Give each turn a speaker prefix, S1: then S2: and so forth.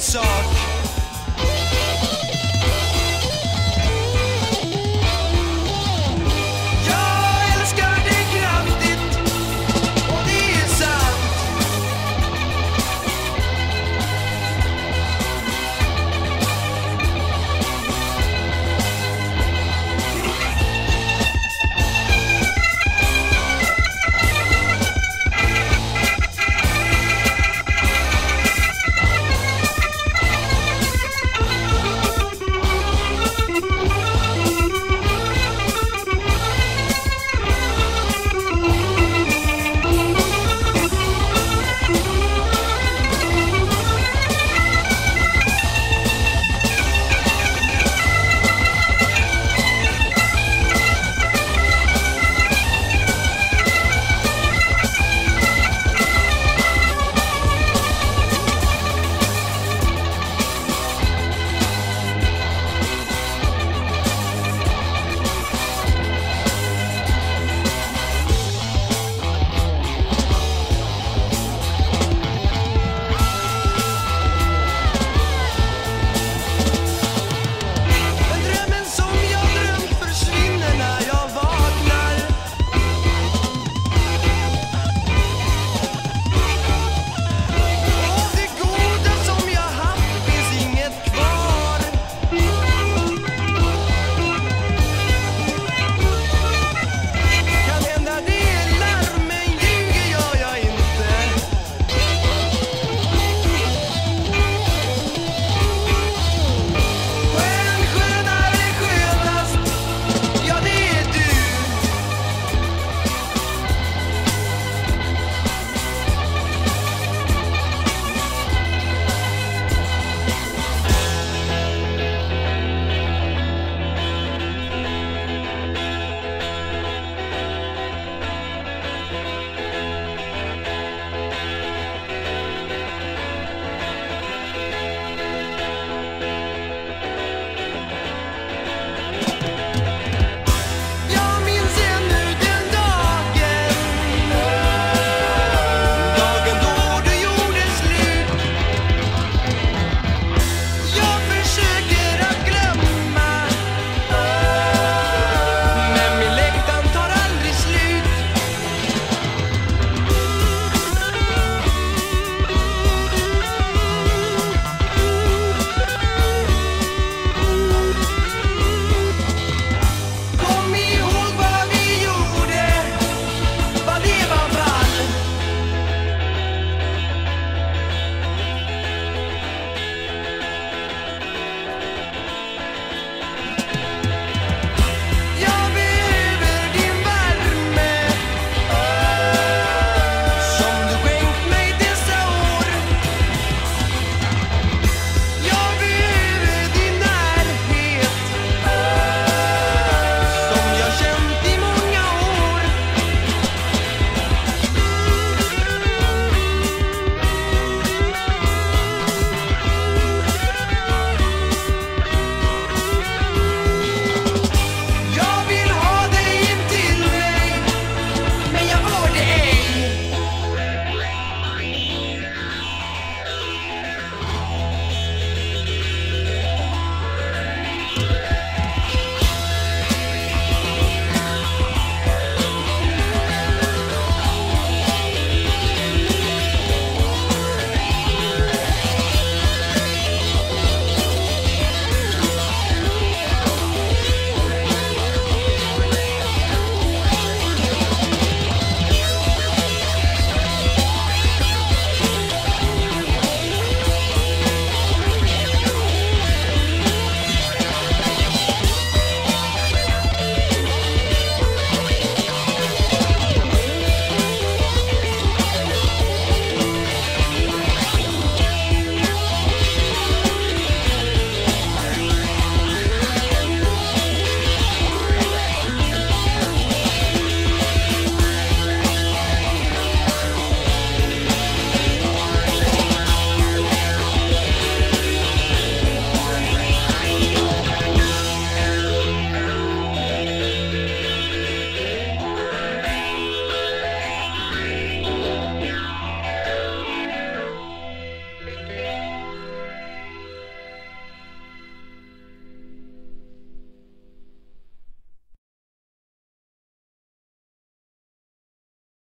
S1: chainsaw